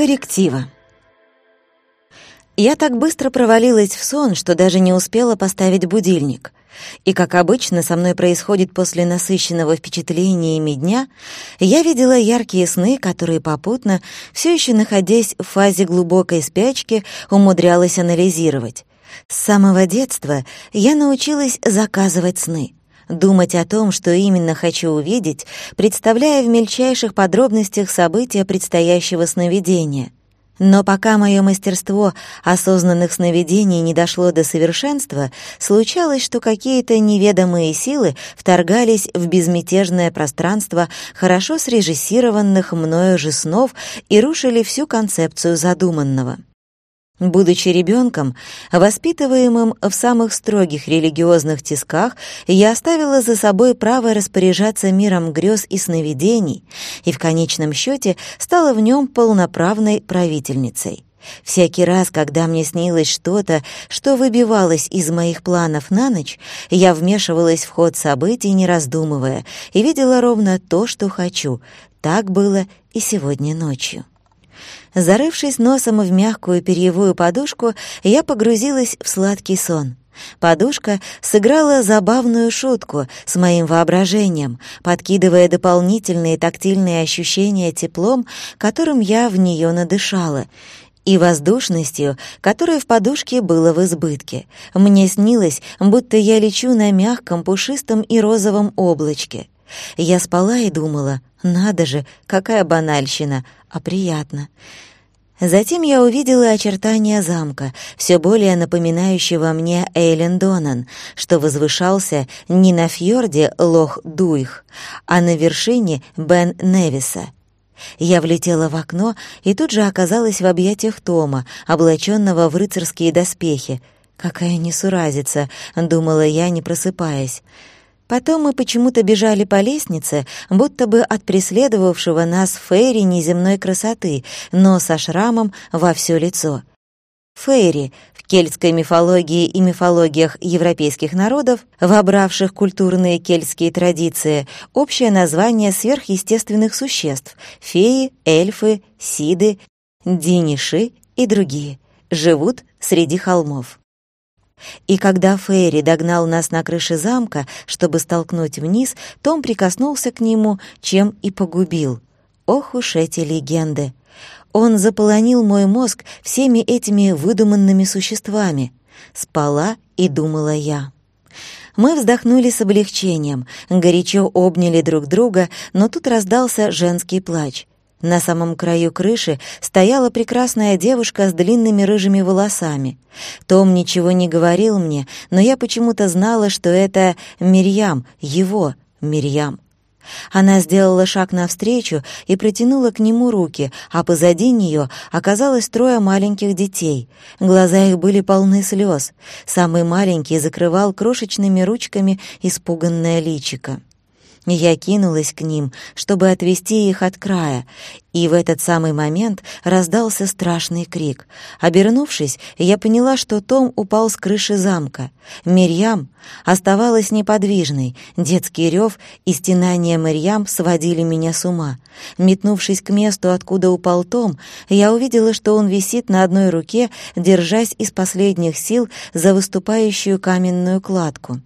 Корректива. Я так быстро провалилась в сон, что даже не успела поставить будильник. И, как обычно со мной происходит после насыщенного впечатлениями дня, я видела яркие сны, которые попутно, все еще находясь в фазе глубокой спячки, умудрялась анализировать. С самого детства я научилась заказывать сны — думать о том, что именно хочу увидеть, представляя в мельчайших подробностях события предстоящего сновидения. Но пока мое мастерство осознанных сновидений не дошло до совершенства, случалось, что какие-то неведомые силы вторгались в безмятежное пространство хорошо срежиссированных мною же снов и рушили всю концепцию задуманного. Будучи ребенком, воспитываемым в самых строгих религиозных тисках, я оставила за собой право распоряжаться миром грез и сновидений и в конечном счете стала в нем полноправной правительницей. Всякий раз, когда мне снилось что-то, что выбивалось из моих планов на ночь, я вмешивалась в ход событий, не раздумывая, и видела ровно то, что хочу. Так было и сегодня ночью. Зарывшись носом в мягкую перьевую подушку, я погрузилась в сладкий сон. Подушка сыграла забавную шутку с моим воображением, подкидывая дополнительные тактильные ощущения теплом, которым я в нее надышала, и воздушностью, которой в подушке было в избытке. Мне снилось, будто я лечу на мягком, пушистом и розовом облачке. Я спала и думала, надо же, какая банальщина, а приятно. Затем я увидела очертания замка, все более напоминающего мне Эйлен Донан, что возвышался не на фьорде Лох-Дуих, а на вершине Бен-Невиса. Я влетела в окно и тут же оказалась в объятиях Тома, облаченного в рыцарские доспехи. «Какая несуразица!» — думала я, не просыпаясь. Потом мы почему-то бежали по лестнице, будто бы от преследовавшего нас Фейри неземной красоты, но со шрамом во все лицо. Фейри в кельтской мифологии и мифологиях европейских народов, вобравших культурные кельтские традиции, общее название сверхъестественных существ — феи, эльфы, сиды, диниши и другие — живут среди холмов. И когда Фейри догнал нас на крыше замка, чтобы столкнуть вниз, Том прикоснулся к нему, чем и погубил. Ох уж эти легенды! Он заполонил мой мозг всеми этими выдуманными существами. Спала и думала я. Мы вздохнули с облегчением, горячо обняли друг друга, но тут раздался женский плач. На самом краю крыши стояла прекрасная девушка с длинными рыжими волосами. Том ничего не говорил мне, но я почему-то знала, что это Мирьям, его Мирьям. Она сделала шаг навстречу и протянула к нему руки, а позади нее оказалось трое маленьких детей. Глаза их были полны слез. Самый маленький закрывал крошечными ручками испуганное личико. Я кинулась к ним, чтобы отвести их от края, и в этот самый момент раздался страшный крик. Обернувшись, я поняла, что Том упал с крыши замка. Мирьям оставалась неподвижной. Детский рев и стенание Мирьям сводили меня с ума. Метнувшись к месту, откуда упал Том, я увидела, что он висит на одной руке, держась из последних сил за выступающую каменную кладку.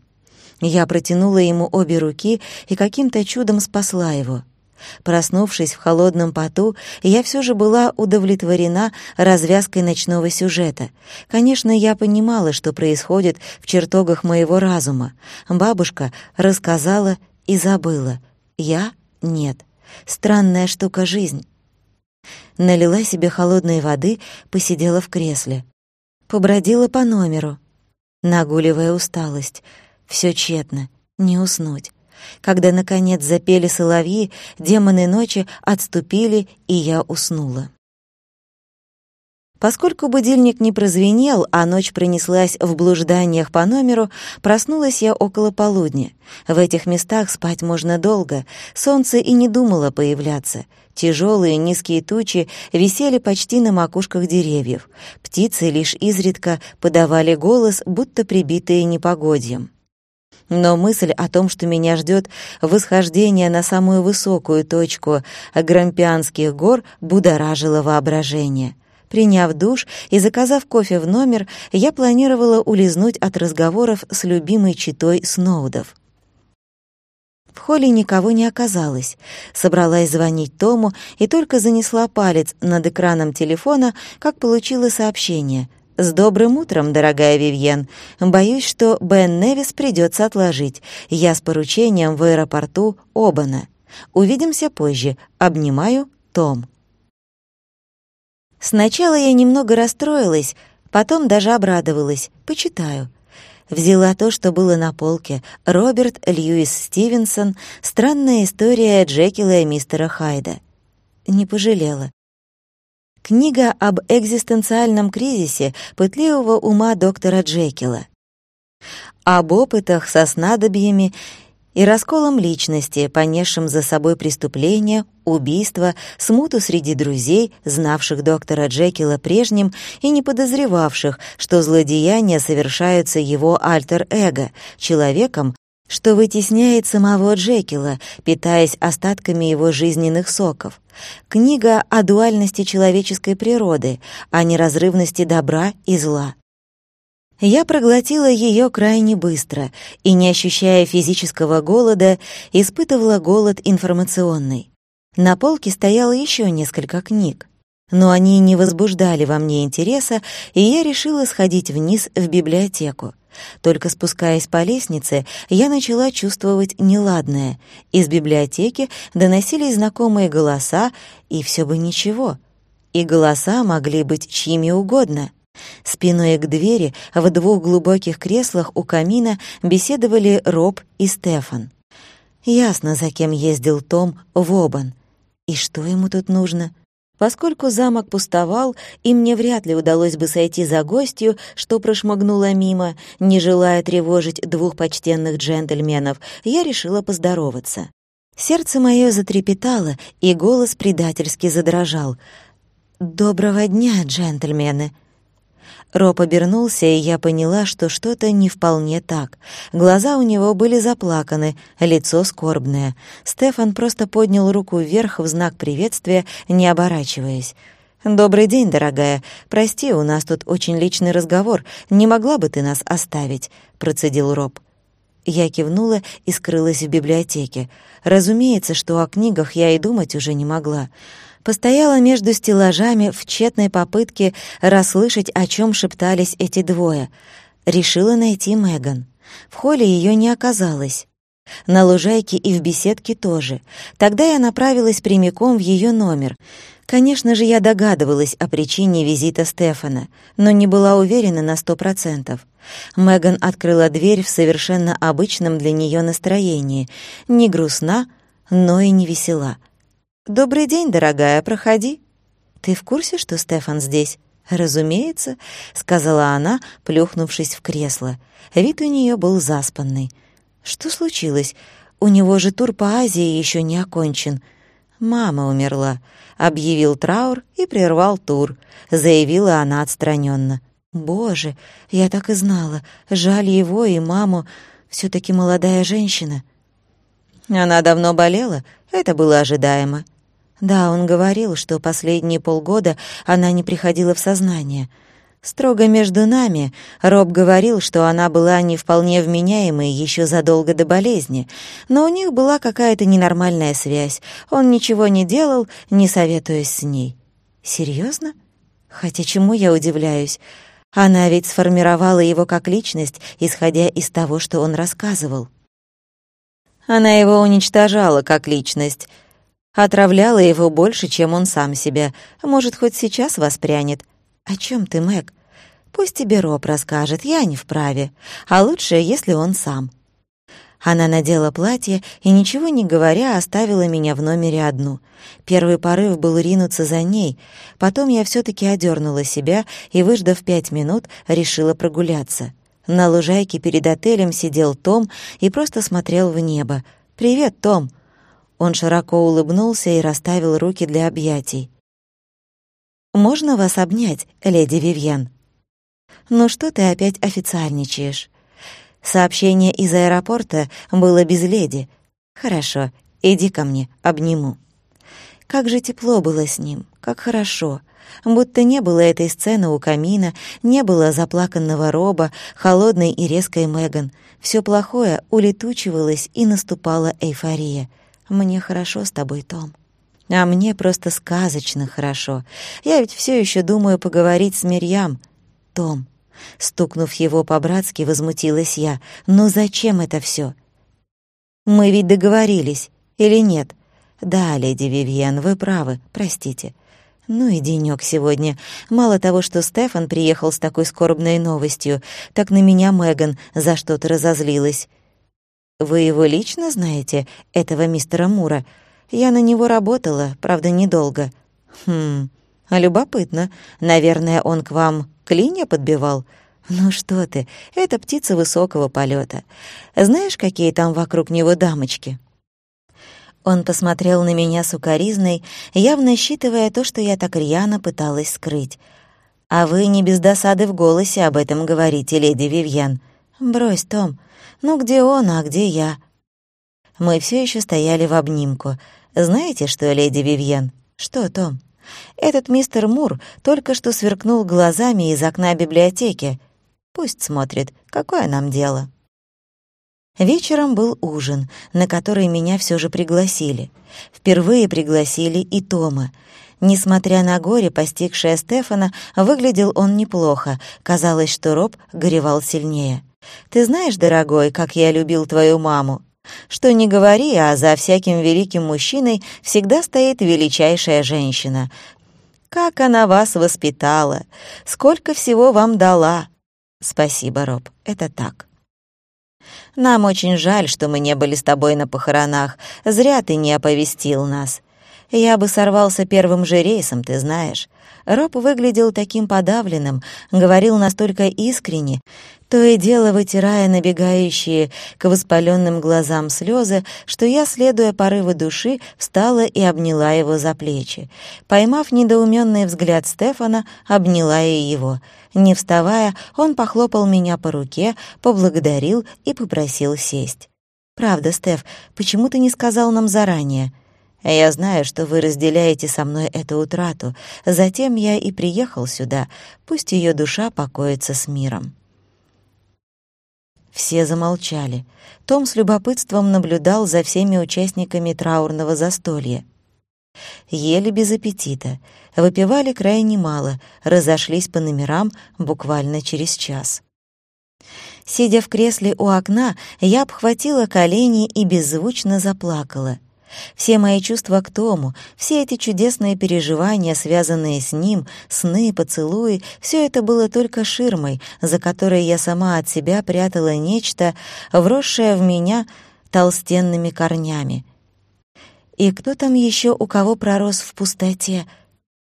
Я протянула ему обе руки и каким-то чудом спасла его. Проснувшись в холодном поту, я все же была удовлетворена развязкой ночного сюжета. Конечно, я понимала, что происходит в чертогах моего разума. Бабушка рассказала и забыла. Я — нет. Странная штука жизнь. Налила себе холодной воды, посидела в кресле. Побродила по номеру, нагуливая усталость — все тщетно, не уснуть. Когда, наконец, запели соловьи, демоны ночи отступили, и я уснула. Поскольку будильник не прозвенел, а ночь пронеслась в блужданиях по номеру, проснулась я около полудня. В этих местах спать можно долго, солнце и не думало появляться. Тяжелые низкие тучи висели почти на макушках деревьев. Птицы лишь изредка подавали голос, будто прибитые непогодьем. Но мысль о том, что меня ждет восхождение на самую высокую точку Грампианских гор, будоражила воображение. Приняв душ и заказав кофе в номер, я планировала улизнуть от разговоров с любимой читой Сноудов. В холле никого не оказалось. Собралась звонить Тому и только занесла палец над экраном телефона, как получила сообщение. «С добрым утром, дорогая Вивьен. Боюсь, что Бен Невис придется отложить. Я с поручением в аэропорту Обана. Увидимся позже. Обнимаю, Том». Сначала я немного расстроилась, потом даже обрадовалась. Почитаю. Взяла то, что было на полке. Роберт Льюис Стивенсон «Странная история Джекила и мистера Хайда». Не пожалела. Книга об экзистенциальном кризисе пытливого ума доктора Джекила. Об опытах со снадобьями и расколом личности, понесшим за собой преступление, убийство, смуту среди друзей, знавших доктора Джекила прежним и не подозревавших, что злодеяния совершаются его альтер-эго, человеком, что вытесняет самого Джекила, питаясь остатками его жизненных соков. Книга о дуальности человеческой природы, о неразрывности добра и зла. Я проглотила ее крайне быстро и, не ощущая физического голода, испытывала голод информационный. На полке стояло еще несколько книг, но они не возбуждали во мне интереса, и я решила сходить вниз в библиотеку. Только спускаясь по лестнице, я начала чувствовать неладное. Из библиотеки доносились знакомые голоса, и все бы ничего. И голоса могли быть чьими угодно — Спиной к двери в двух глубоких креслах у камина беседовали Роб и Стефан. Ясно, за кем ездил Том в Обан. И что ему тут нужно? Поскольку замок пустовал, и мне вряд ли удалось бы сойти за гостью, что прошмыгнула мимо, не желая тревожить двух почтенных джентльменов, я решила поздороваться. Сердце мое затрепетало, и голос предательски задрожал. «Доброго дня, джентльмены!» Роб обернулся, и я поняла, что что-то не вполне так. Глаза у него были заплаканы, лицо скорбное. Стефан просто поднял руку вверх в знак приветствия, не оборачиваясь. «Добрый день, дорогая. Прости, у нас тут очень личный разговор. Не могла бы ты нас оставить?» — процедил Роб. Я кивнула и скрылась в библиотеке. Разумеется, что о книгах я и думать уже не могла постояла между стеллажами в тщетной попытке расслышать, о чем шептались эти двое. Решила найти Меган. В холле ее не оказалось. На лужайке и в беседке тоже. Тогда я направилась прямиком в ее номер. Конечно же, я догадывалась о причине визита Стефана, но не была уверена на сто процентов. Меган открыла дверь в совершенно обычном для нее настроении. Не грустна, но и не весела — «Добрый день, дорогая, проходи». «Ты в курсе, что Стефан здесь?» «Разумеется», — сказала она, плюхнувшись в кресло. Вид у нее был заспанный. «Что случилось? У него же тур по Азии еще не окончен». «Мама умерла», — объявил траур и прервал тур, заявила она отстраненно. «Боже, я так и знала. Жаль его и маму. все таки молодая женщина». Она давно болела, это было ожидаемо. Да, он говорил, что последние полгода она не приходила в сознание. Строго между нами, Роб говорил, что она была не вполне вменяемой еще задолго до болезни, но у них была какая-то ненормальная связь. Он ничего не делал, не советуясь с ней. Серьезно? Хотя чему я удивляюсь? Она ведь сформировала его как личность, исходя из того, что он рассказывал. Она его уничтожала как личность, Отравляла его больше, чем он сам себя. Может, хоть сейчас воспрянет. О чем ты, Мэг? Пусть тебе Роб расскажет, я не вправе. А лучше, если он сам. Она надела платье и, ничего не говоря, оставила меня в номере одну. Первый порыв был ринуться за ней. Потом я все таки одернула себя и, выждав пять минут, решила прогуляться. На лужайке перед отелем сидел Том и просто смотрел в небо. «Привет, Том!» Он широко улыбнулся и расставил руки для объятий. «Можно вас обнять, леди Вивьен?» «Ну что ты опять официальничаешь?» Сообщение из аэропорта было без леди. Хорошо, иди ко мне, обниму. Как же тепло было с ним, как хорошо. Будто не было этой сцены у камина, не было заплаканного Роба, холодной и резкой Меган. Все плохое улетучивалось, и наступала эйфория. «Мне хорошо с тобой, Том». А мне просто сказочно хорошо. Я ведь все еще думаю поговорить с Мирьям. Том, Стукнув его по-братски, возмутилась я. «Но зачем это все? «Мы ведь договорились, или нет?» «Да, леди Вивьен, вы правы, простите». Ну и денёк сегодня. Мало того, что Стефан приехал с такой скорбной новостью, так на меня Меган за что-то разозлилась. «Вы его лично знаете, этого мистера Мура? Я на него работала, правда, недолго». «Хм, любопытно. Наверное, он к вам Клинья подбивал? Ну что ты, это птица высокого полета. Знаешь, какие там вокруг него дамочки?» Он посмотрел на меня сукоризной, явно считывая то, что я так рьяно пыталась скрыть. «А вы не без досады в голосе об этом говорите, леди Вивьен. Брось, Том. Ну где он, а где я?» Мы все еще стояли в обнимку. «Знаете что, леди Вивьен?» «Что, Том?» Этот мистер Мур только что сверкнул глазами из окна библиотеки. Пусть смотрит, какое нам дело. Вечером был ужин, на который меня все же пригласили. Впервые пригласили и Тома. Несмотря на горе, постигшее Стефана, выглядел он неплохо. Казалось, что Роб горевал сильнее. «Ты знаешь, дорогой, как я любил твою маму?» Что не говори, а за всяким великим мужчиной всегда стоит величайшая женщина. Как она вас воспитала! Сколько всего вам дала! Спасибо, Роб, это так. Нам очень жаль, что мы не были с тобой на похоронах. Зря ты не оповестил нас. Я бы сорвался первым же рейсом, ты знаешь. Роб выглядел таким подавленным, говорил настолько искренне, то и дело вытирая набегающие к воспаленным глазам слезы, что я, следуя порыву души, встала и обняла его за плечи. Поймав недоуменный взгляд Стефана, обняла и его. Не вставая, он похлопал меня по руке, поблагодарил и попросил сесть. «Правда, Стеф, почему ты не сказал нам заранее?» Я знаю, что вы разделяете со мной эту утрату. Затем я и приехал сюда. Пусть ее душа покоится с миром». Все замолчали. Том с любопытством наблюдал за всеми участниками траурного застолья. Ели без аппетита, выпивали крайне мало, разошлись по номерам буквально через час. Сидя в кресле у окна, я обхватила колени и беззвучно заплакала. Все мои чувства к Тому, все эти чудесные переживания, связанные с ним, сны, поцелуи, все это было только ширмой, за которой я сама от себя прятала нечто, вросшее в меня толстенными корнями. И кто там еще у кого пророс в пустоте?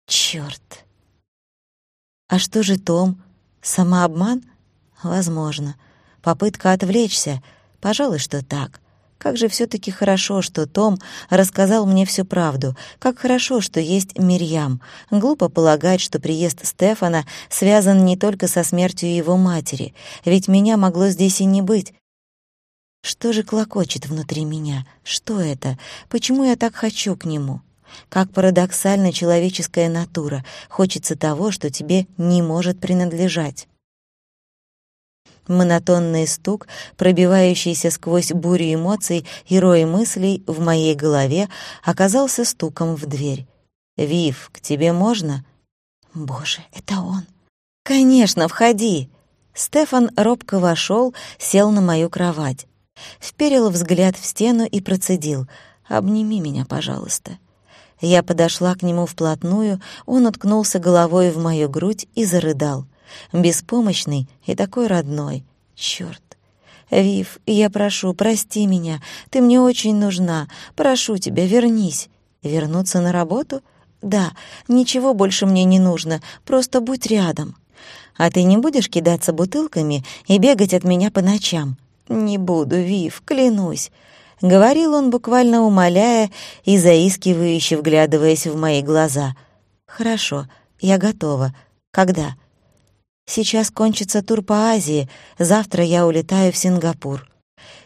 Черт! А что же Том? Самообман? Возможно. Попытка отвлечься? Пожалуй, что так. Как же все-таки хорошо, что Том рассказал мне всю правду. Как хорошо, что есть Мирьям. Глупо полагать, что приезд Стефана связан не только со смертью его матери, ведь меня могло здесь и не быть. Что же клокочет внутри меня? Что это? Почему я так хочу к нему? Как парадоксальна человеческая натура. Хочется того, что тебе не может принадлежать. Монотонный стук, пробивающийся сквозь бурю эмоций и рой мыслей в моей голове, оказался стуком в дверь. «Вив, к тебе можно?» «Боже, это он!» «Конечно, входи!» Стефан робко вошел, сел на мою кровать. Вперил взгляд в стену и процедил. «Обними меня, пожалуйста». Я подошла к нему вплотную, он уткнулся головой в мою грудь и зарыдал — беспомощный и такой родной. Чёрт. Вив, я прошу, прости меня. Ты мне очень нужна. Прошу тебя, вернись. Вернуться на работу? Да, ничего больше мне не нужно. Просто будь рядом. А ты не будешь кидаться бутылками и бегать от меня по ночам? Не буду, Вив, клянусь. Говорил он, буквально умоляя и заискивающе вглядываясь в мои глаза. «Хорошо, я готова. Когда?» Сейчас кончится тур по Азии, завтра я улетаю в Сингапур.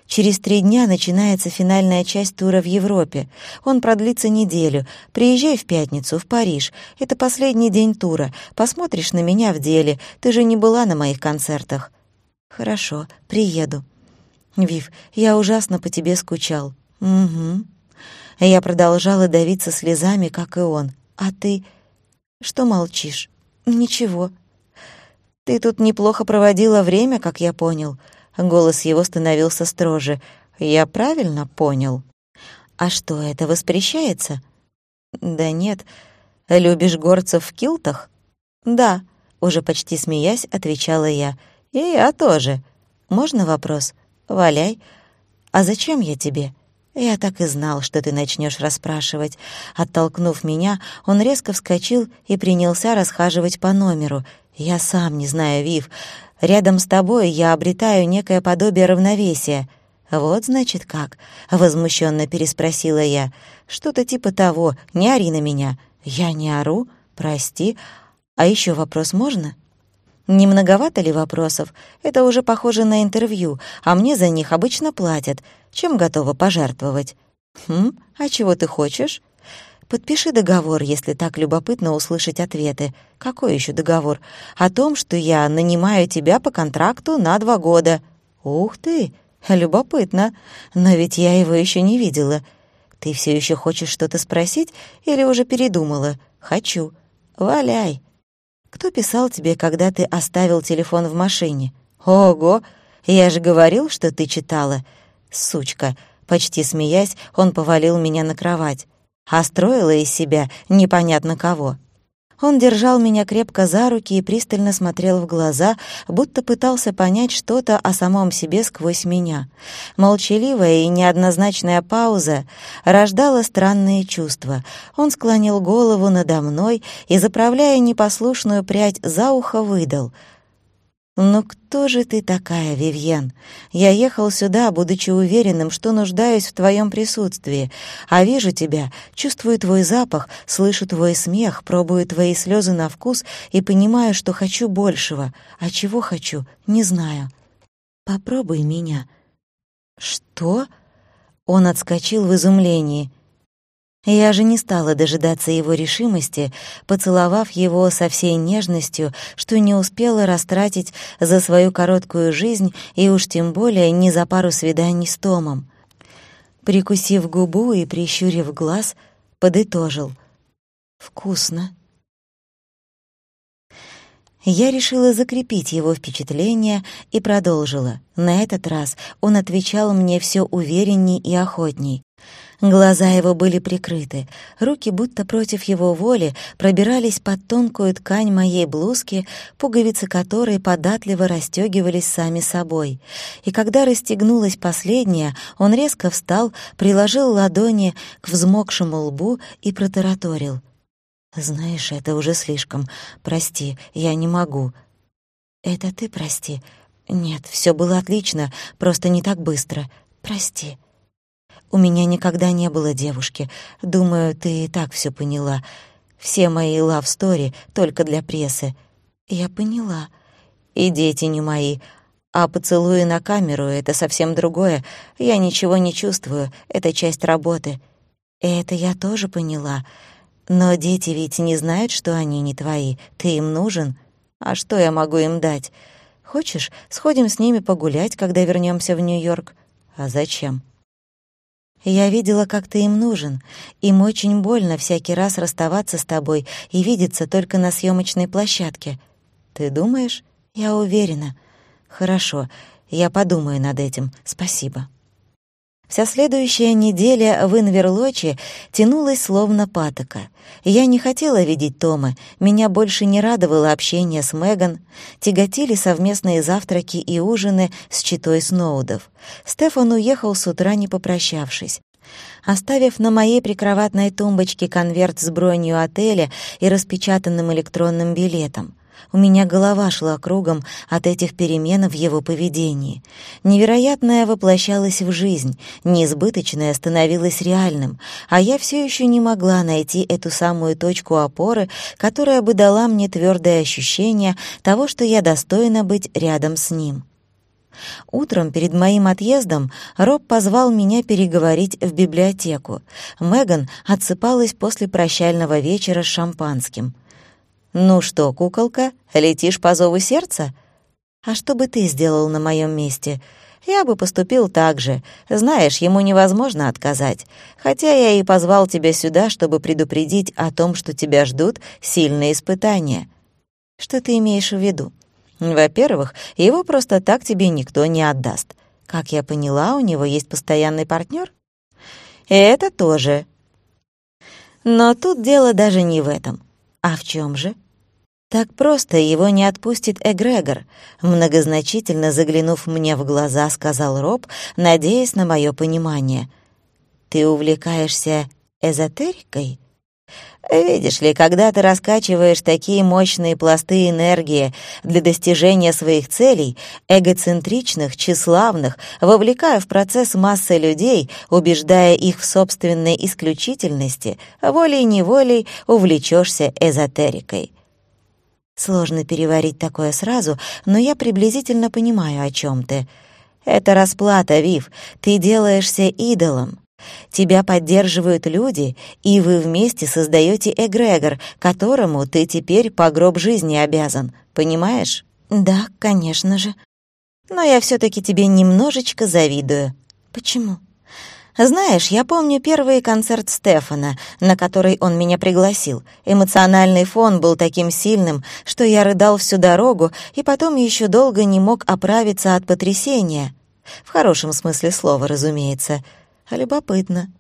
Через три дня начинается финальная часть тура в Европе. Он продлится неделю. Приезжай в пятницу в Париж. Это последний день тура. Посмотришь на меня в деле. Ты же не была на моих концертах. Хорошо, приеду. Вив, я ужасно по тебе скучал. Угу. Я продолжала давиться слезами, как и он. А ты... Что молчишь? Ничего. Ты тут неплохо проводила время, как я понял. Голос его становился строже. «Я правильно понял?» «А что, это воспрещается?» «Да нет. Любишь горцев в килтах?» «Да», — уже почти смеясь, отвечала я. «И я тоже. Можно вопрос?» «Валяй. А зачем я тебе?» «Я так и знал, что ты начнешь расспрашивать». Оттолкнув меня, он резко вскочил и принялся расхаживать по номеру. «Я сам не знаю, Вив. Рядом с тобой я обретаю некое подобие равновесия». «Вот, значит, как?» — возмущенно переспросила я. «Что-то типа того. Не ори на меня». «Я не ору? Прости. А еще вопрос можно?» «Не многовато ли вопросов? Это уже похоже на интервью, а мне за них обычно платят. Чем готова пожертвовать?» «Хм, а чего ты хочешь?» Подпиши договор, если так любопытно услышать ответы. Какой еще договор? О том, что я нанимаю тебя по контракту на два года. Ух ты, любопытно. Но ведь я его еще не видела. Ты все еще хочешь что-то спросить или уже передумала? Хочу. Валяй. Кто писал тебе, когда ты оставил телефон в машине? Ого, я же говорил, что ты читала. Сучка. Почти смеясь, он повалил меня на кровать а строила из себя непонятно кого. Он держал меня крепко за руки и пристально смотрел в глаза, будто пытался понять что-то о самом себе сквозь меня. Молчаливая и неоднозначная пауза рождала странные чувства. Он склонил голову надо мной и, заправляя непослушную прядь за ухо, выдал — «Ну кто же ты такая, Вивьен? Я ехал сюда, будучи уверенным, что нуждаюсь в твоем присутствии, а вижу тебя, чувствую твой запах, слышу твой смех, пробую твои слезы на вкус и понимаю, что хочу большего, а чего хочу, не знаю. Попробуй меня». «Что?» Он отскочил в изумлении — я же не стала дожидаться его решимости, поцеловав его со всей нежностью, что не успела растратить за свою короткую жизнь и уж тем более не за пару свиданий с Томом. Прикусив губу и прищурив глаз, подытожил. «Вкусно». Я решила закрепить его впечатление и продолжила. На этот раз он отвечал мне все уверенней и охотней. Глаза его были прикрыты, руки будто против его воли пробирались под тонкую ткань моей блузки, пуговицы которой податливо расстегивались сами собой. И когда расстегнулась последняя, он резко встал, приложил ладони к взмокшему лбу и протараторил. «Знаешь, это уже слишком. Прости, я не могу». «Это ты прости?» «Нет, все было отлично, просто не так быстро. Прости». У меня никогда не было девушки. Думаю, ты и так все поняла. Все мои лав-стори только для прессы. Я поняла. И дети не мои. А поцелуи на камеру — это совсем другое. Я ничего не чувствую, это часть работы. Это я тоже поняла. Но дети ведь не знают, что они не твои. Ты им нужен. А что я могу им дать? Хочешь, сходим с ними погулять, когда вернемся в Нью-Йорк? А зачем? Я видела, как ты им нужен. Им очень больно всякий раз расставаться с тобой и видеться только на съемочной площадке. Ты думаешь? Я уверена. Хорошо, я подумаю над этим. Спасибо. Вся следующая неделя в Инверлоче тянулась словно патока. Я не хотела видеть Тома, меня больше не радовало общение с Меган, тяготили совместные завтраки и ужины с читой Сноудов. Стефан уехал с утра, не попрощавшись. Оставив на моей прикроватной тумбочке конверт с бронью отеля и распечатанным электронным билетом — У меня голова шла кругом от этих перемен в его поведении. Невероятное воплощалось в жизнь, неизбыточное становилось реальным, а я все еще не могла найти эту самую точку опоры, которая бы дала мне твердое ощущение того, что я достойна быть рядом с ним. Утром перед моим отъездом Роб позвал меня переговорить в библиотеку. Меган отсыпалась после прощального вечера с шампанским. «Ну что, куколка, летишь по зову сердца?» «А что бы ты сделал на моем месте?» «Я бы поступил так же. Знаешь, ему невозможно отказать. Хотя я и позвал тебя сюда, чтобы предупредить о том, что тебя ждут сильные испытания». «Что ты имеешь в виду?» Во-первых, его просто так тебе никто не отдаст. Как я поняла, у него есть постоянный партнер. Это тоже. Но тут дело даже не в этом. А в чем же? Так просто его не отпустит эгрегор, многозначительно заглянув мне в глаза, сказал Роб, надеясь на мое понимание. Ты увлекаешься эзотерикой? Видишь ли, когда ты раскачиваешь такие мощные пласты энергии для достижения своих целей, эгоцентричных, тщеславных, вовлекая в процесс массы людей, убеждая их в собственной исключительности, волей-неволей увлечешься эзотерикой. Сложно переварить такое сразу, но я приблизительно понимаю, о чем ты. Это расплата, Вив, ты делаешься идолом. Тебя поддерживают люди, и вы вместе создаете эгрегор, которому ты теперь по гроб жизни обязан. Понимаешь? Да, конечно же. Но я все таки тебе немножечко завидую. Почему? Знаешь, я помню первый концерт Стефана, на который он меня пригласил. Эмоциональный фон был таким сильным, что я рыдал всю дорогу и потом еще долго не мог оправиться от потрясения. В хорошем смысле слова, разумеется — Любопытно.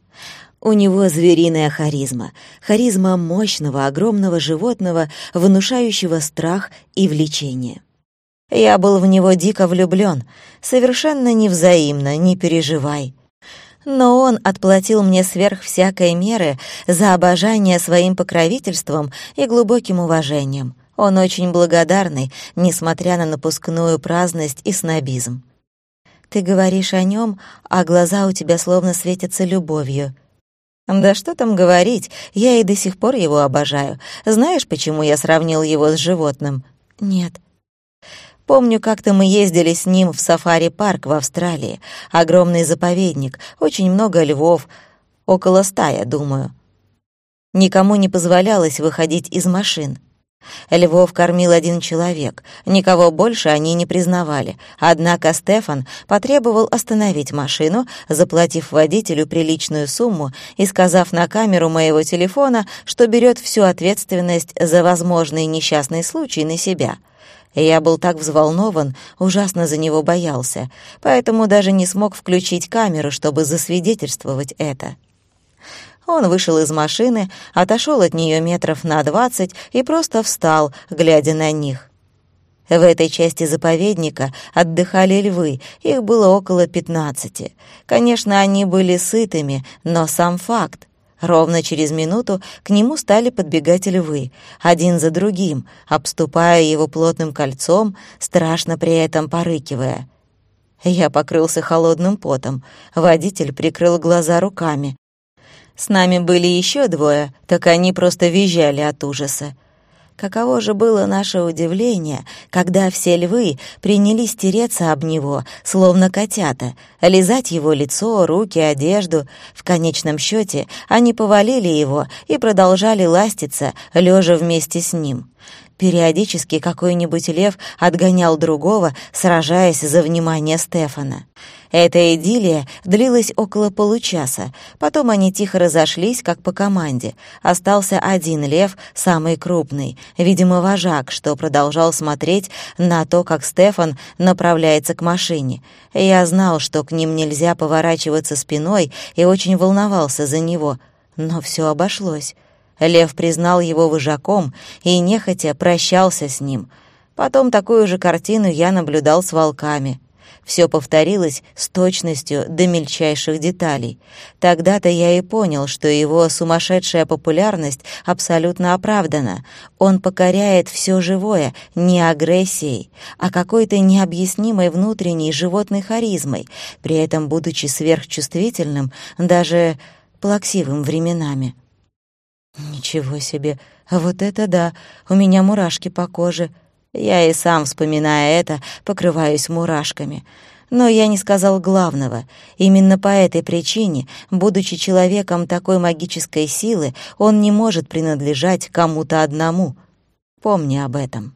У него звериная харизма, харизма мощного, огромного животного, внушающего страх и влечение. Я был в него дико влюблён, совершенно невзаимно, не переживай. Но он отплатил мне сверх всякой меры за обожание своим покровительством и глубоким уважением. Он очень благодарный, несмотря на напускную праздность и снобизм. Ты говоришь о нем, а глаза у тебя словно светятся любовью. Да что там говорить, я и до сих пор его обожаю. Знаешь, почему я сравнил его с животным? Нет. Помню, как-то мы ездили с ним в сафари-парк в Австралии. Огромный заповедник, очень много львов, около ста, я думаю. Никому не позволялось выходить из машин. Львов кормил один человек, никого больше они не признавали, однако Стефан потребовал остановить машину, заплатив водителю приличную сумму и сказав на камеру моего телефона, что берет всю ответственность за возможный несчастный случай на себя. Я был так взволнован, ужасно за него боялся, поэтому даже не смог включить камеру, чтобы засвидетельствовать это. Он вышел из машины, отошел от нее метров на двадцать и просто встал, глядя на них. В этой части заповедника отдыхали львы, их было около пятнадцати. Конечно, они были сытыми, но сам факт. Ровно через минуту к нему стали подбегать львы, один за другим, обступая его плотным кольцом, страшно при этом порыкивая. Я покрылся холодным потом. Водитель прикрыл глаза руками. С нами были еще двое, так они просто визжали от ужаса. Каково же было наше удивление, когда все львы принялись тереться об него, словно котята, лизать его лицо, руки, одежду. В конечном счете они повалили его и продолжали ластиться, лежа вместе с ним. Периодически какой-нибудь лев отгонял другого, сражаясь за внимание Стефана. Эта идиллия длилась около получаса. Потом они тихо разошлись, как по команде. Остался один лев, самый крупный, видимо, вожак, что продолжал смотреть на то, как Стефан направляется к машине. Я знал, что к ним нельзя поворачиваться спиной, и очень волновался за него. Но все обошлось. Лев признал его вожаком и нехотя прощался с ним. Потом такую же картину я наблюдал с волками. Все повторилось с точностью до мельчайших деталей. Тогда-то я и понял, что его сумасшедшая популярность абсолютно оправдана. Он покоряет все живое не агрессией, а какой-то необъяснимой внутренней животной харизмой, при этом будучи сверхчувствительным, даже плаксивым временами. Ничего себе, вот это да, у меня мурашки по коже — я и сам, вспоминая это, покрываюсь мурашками. Но я не сказал главного. Именно по этой причине, будучи человеком такой магической силы, он не может принадлежать кому-то одному. Помни об этом.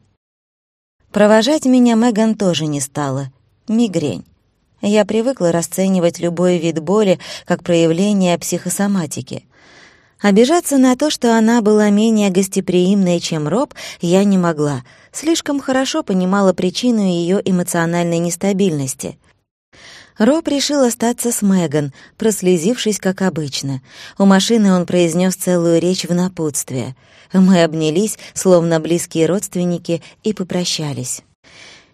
Провожать меня Меган тоже не стала. Мигрень. Я привыкла расценивать любой вид боли как проявление психосоматики. Обижаться на то, что она была менее гостеприимной, чем Роб, я не могла. Слишком хорошо понимала причину ее эмоциональной нестабильности. Роб решил остаться с Меган, прослезившись, как обычно. У машины он произнес целую речь в напутствие. Мы обнялись, словно близкие родственники, и попрощались.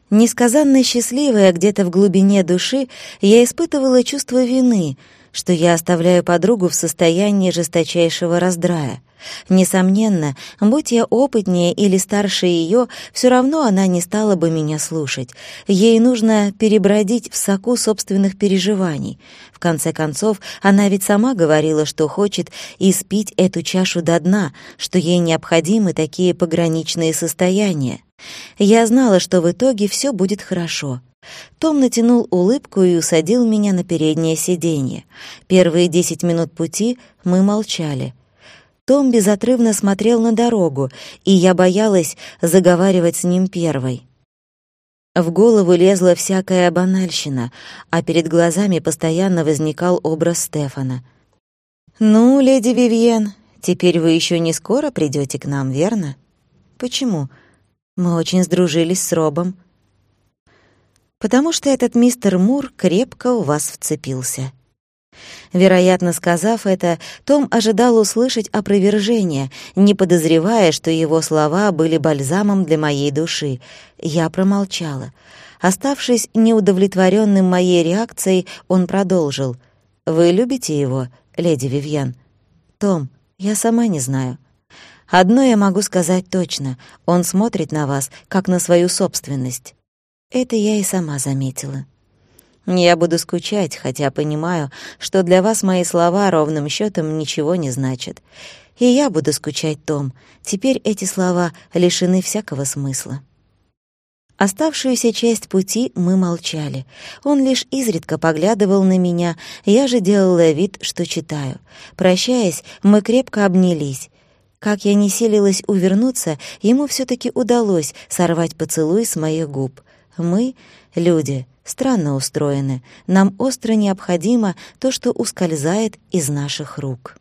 Несказанно счастливая где-то в глубине души, я испытывала чувство вины — что я оставляю подругу в состоянии жесточайшего раздрая. Несомненно, будь я опытнее или старше ее, все равно она не стала бы меня слушать. Ей нужно перебродить в соку собственных переживаний. В конце концов, она ведь сама говорила, что хочет испить эту чашу до дна, что ей необходимы такие пограничные состояния. Я знала, что в итоге все будет хорошо. Том натянул улыбку и усадил меня на переднее сиденье. Первые десять минут пути мы молчали. Том безотрывно смотрел на дорогу, и я боялась заговаривать с ним первой. В голову лезла всякая банальщина, а перед глазами постоянно возникал образ Стефана. «Ну, леди Вивьен, теперь вы еще не скоро придете к нам, верно?» «Почему? Мы очень сдружились с Робом потому что этот мистер Мур крепко у вас вцепился». Вероятно, сказав это, Том ожидал услышать опровержение, не подозревая, что его слова были бальзамом для моей души. Я промолчала. Оставшись неудовлетворенным моей реакцией, он продолжил. «Вы любите его, леди Вивьен?» «Том, я сама не знаю. Одно я могу сказать точно. Он смотрит на вас, как на свою собственность. Это я и сама заметила. Я буду скучать, хотя понимаю, что для вас мои слова ровным счетом ничего не значат. И я буду скучать, Том. Теперь эти слова лишены всякого смысла. Оставшуюся часть пути мы молчали. Он лишь изредка поглядывал на меня, я же делала вид, что читаю. Прощаясь, мы крепко обнялись. Как я не силилась увернуться, ему все таки удалось сорвать поцелуй с моих губ — мы, люди, странно устроены. Нам остро необходимо то, что ускользает из наших рук.